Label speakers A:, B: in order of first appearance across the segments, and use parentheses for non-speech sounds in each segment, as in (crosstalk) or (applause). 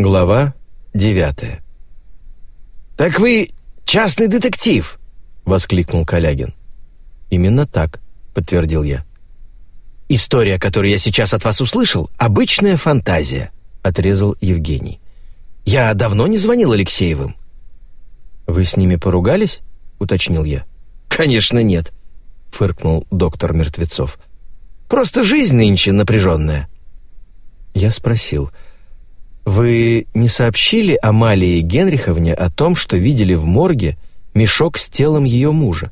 A: Глава девятая.
B: «Так вы частный детектив!» — воскликнул Калягин.
A: «Именно так», — подтвердил я.
B: «История, которую я сейчас от вас услышал, обычная фантазия», — отрезал Евгений. «Я давно не звонил Алексеевым».
A: «Вы с ними поругались?» — уточнил я.
B: «Конечно нет», — фыркнул доктор Мертвецов. «Просто жизнь нынче напряженная».
A: Я спросил, «Вы не сообщили Амалии Генриховне о том, что видели в морге мешок с телом ее мужа?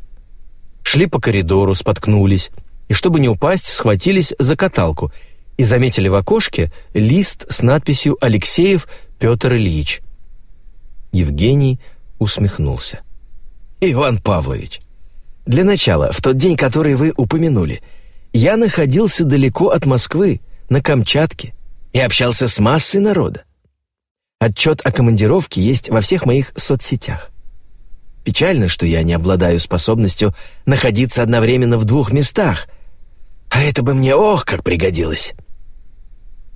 A: Шли по коридору, споткнулись, и, чтобы не упасть, схватились за каталку и заметили в окошке лист с надписью «Алексеев Петр Ильич». Евгений усмехнулся.
B: «Иван Павлович, для начала, в тот день, который вы упомянули, я находился далеко от Москвы, на Камчатке, и общался с массой народа. Отчет о командировке есть во всех моих соцсетях. Печально, что я не обладаю способностью находиться одновременно в двух местах, а это бы мне ох, как пригодилось.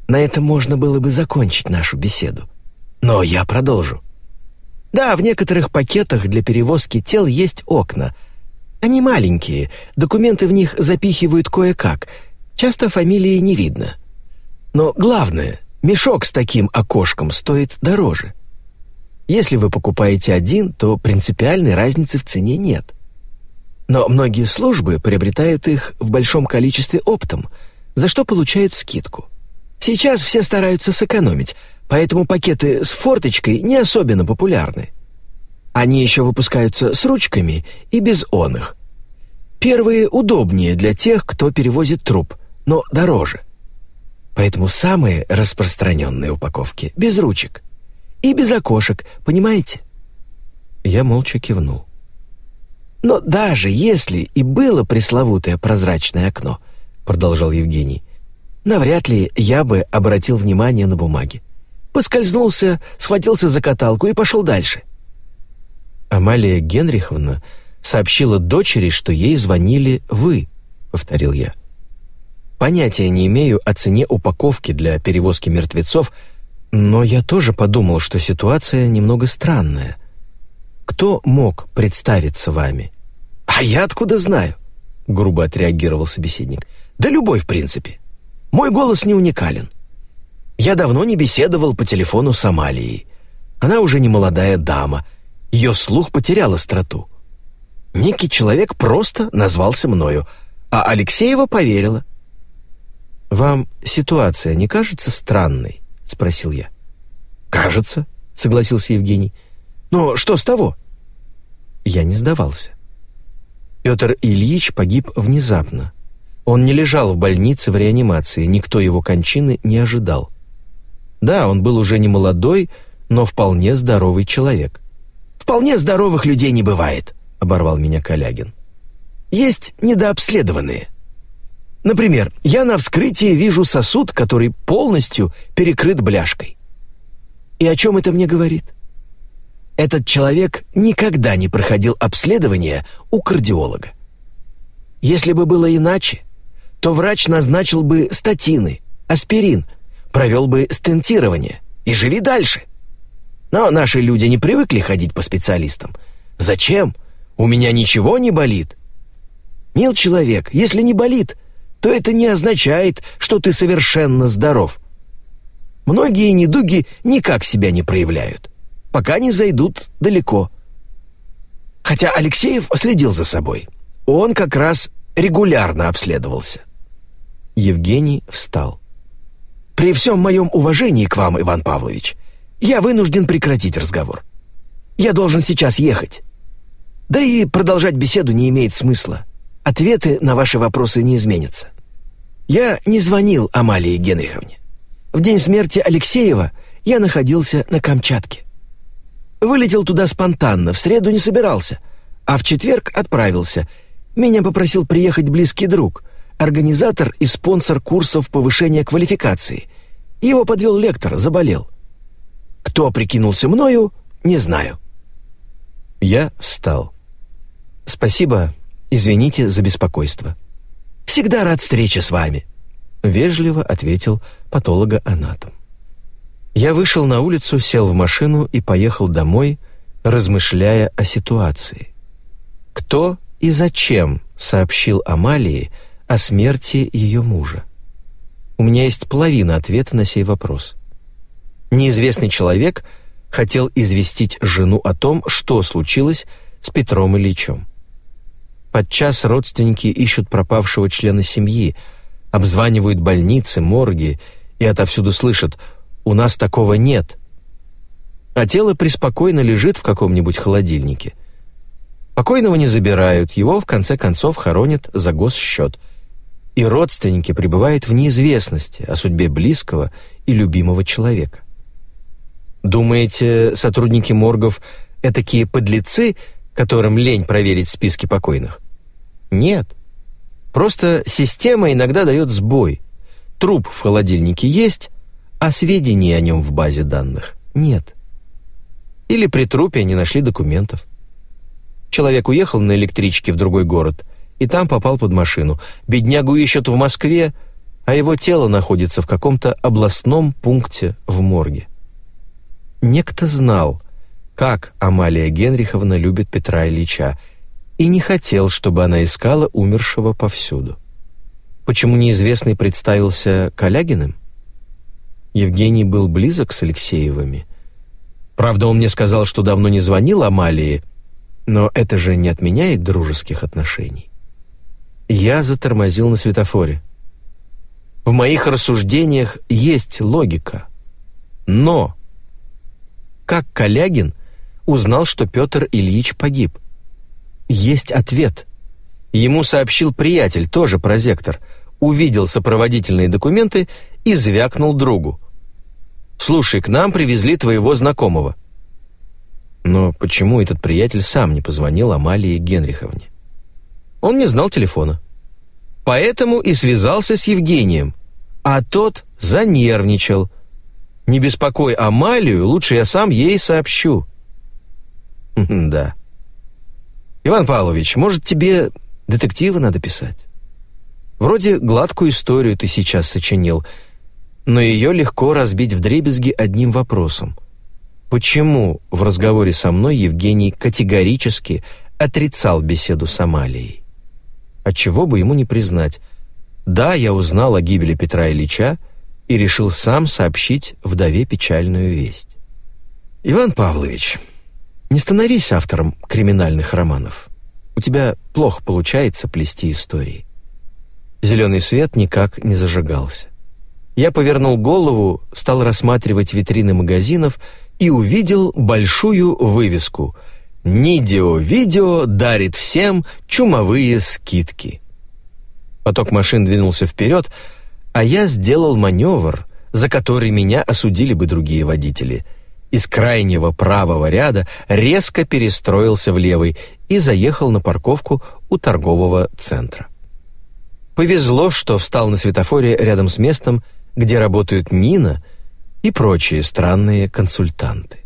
B: На этом можно было бы закончить нашу беседу. Но я продолжу. Да, в некоторых пакетах для перевозки тел есть окна. Они маленькие, документы в них запихивают кое-как. Часто фамилии не видно. Но главное, мешок с таким окошком стоит дороже. Если вы покупаете один, то принципиальной разницы в цене нет. Но многие службы приобретают их в большом количестве оптом, за что получают скидку. Сейчас все стараются сэкономить, поэтому пакеты с форточкой не особенно популярны. Они еще выпускаются с ручками и без он их. Первые удобнее для тех, кто перевозит труп, но дороже – Поэтому самые распространенные упаковки без ручек и без окошек, понимаете?
A: Я молча кивнул.
B: Но даже если и было пресловутое прозрачное окно, продолжал Евгений, навряд ли я бы обратил внимание на бумаги. Поскользнулся, схватился за каталку и пошел дальше.
A: Амалия Генриховна сообщила дочери, что ей звонили вы, повторил я. Понятия не имею о цене упаковки для перевозки мертвецов, но я тоже подумал, что ситуация немного странная. Кто мог представиться вами?
B: А я откуда знаю? грубо отреагировал собеседник. Да любой, в принципе. Мой голос не уникален. Я давно не беседовал по телефону с Амалией. Она уже не молодая дама. Ее слух потерял остроту. Некий человек просто назвался мною, а Алексеева поверила.
A: «Вам ситуация не кажется странной?» — спросил я.
B: «Кажется», — согласился Евгений. «Но что с того?»
A: Я не сдавался. Петр Ильич погиб внезапно. Он не лежал в больнице в реанимации, никто его кончины не ожидал. Да, он был уже не молодой, но вполне здоровый человек.
B: «Вполне здоровых людей не бывает», — оборвал меня Калягин. «Есть недообследованные. Например, я на вскрытии вижу сосуд, который полностью перекрыт бляшкой. И о чем это мне говорит? Этот человек никогда не проходил обследование у кардиолога. Если бы было иначе, то врач назначил бы статины, аспирин, провел бы стентирование и живи дальше. Но наши люди не привыкли ходить по специалистам. Зачем? У меня ничего не болит. Мил человек, если не болит, то это не означает, что ты совершенно здоров. Многие недуги никак себя не проявляют, пока не зайдут далеко. Хотя Алексеев следил за собой. Он как раз регулярно обследовался.
A: Евгений встал.
B: «При всем моем уважении к вам, Иван Павлович, я вынужден прекратить разговор. Я должен сейчас ехать. Да и продолжать беседу не имеет смысла. Ответы на ваши вопросы не изменятся. Я не звонил Амалии Генриховне. В день смерти Алексеева я находился на Камчатке. Вылетел туда спонтанно, в среду не собирался, а в четверг отправился. Меня попросил приехать близкий друг, организатор и спонсор курсов повышения квалификации. Его подвел лектор, заболел. Кто прикинулся мною, не знаю.
A: Я встал. Спасибо, извините за беспокойство.
B: Всегда рад встрече с вами», — вежливо ответил патологоанатом.
A: Я вышел на улицу, сел в машину и поехал домой, размышляя о ситуации. Кто и зачем сообщил Амалии о смерти ее мужа? У меня есть половина ответа на сей вопрос. Неизвестный человек хотел известить жену о том, что случилось с Петром Ильичем. Подчас родственники ищут пропавшего члена семьи, обзванивают больницы, морги и отовсюду слышат «У нас такого нет». А тело преспокойно лежит в каком-нибудь холодильнике. Покойного не забирают, его в конце концов хоронят за госсчет. И родственники пребывают в неизвестности о судьбе близкого и любимого человека. Думаете, сотрудники моргов — этакие подлецы, которым лень проверить списки покойных? Нет. Просто система иногда дает сбой. Труп в холодильнике есть, а сведений о нем в базе данных нет. Или при трупе не нашли документов. Человек уехал на электричке в другой город и там попал под машину. Беднягу ищут в Москве, а его тело находится в каком-то областном пункте в морге. Некто знал, как Амалия Генриховна любит Петра Ильича, и не хотел, чтобы она искала умершего повсюду. Почему неизвестный представился Калягиным? Евгений был близок с Алексеевыми. Правда, он мне сказал, что давно не звонил Амалии, но это же не отменяет дружеских отношений. Я затормозил на светофоре. В моих рассуждениях есть логика. Но как Калягин узнал, что Петр Ильич погиб? Есть ответ. Ему сообщил приятель, тоже прозектор, увидел сопроводительные документы и звякнул другу. «Слушай, к нам привезли твоего знакомого». Но почему этот приятель сам не позвонил Амалии Генриховне? Он не знал телефона. Поэтому и связался с Евгением, а тот занервничал – не беспокой Амалию, лучше я сам ей сообщу». (laughs) «Да». «Иван Павлович, может, тебе детективы надо писать? Вроде гладкую историю ты сейчас сочинил, но ее легко разбить в дребезги одним вопросом. Почему в разговоре со мной Евгений категорически отрицал беседу с Амалией? Отчего бы ему не признать? Да, я узнал о гибели Петра Ильича, и решил сам сообщить вдове печальную весть. «Иван Павлович, не становись автором криминальных романов. У тебя плохо получается плести истории». Зеленый свет никак не зажигался. Я повернул голову, стал рассматривать витрины магазинов и увидел большую вывеску «Нидио-видео дарит всем чумовые скидки». Поток машин двинулся вперед, а я сделал маневр, за который меня осудили бы другие водители. Из крайнего правого ряда резко перестроился в левый и заехал на парковку у торгового центра. Повезло, что встал на светофоре рядом с местом, где работают Нина и прочие странные консультанты.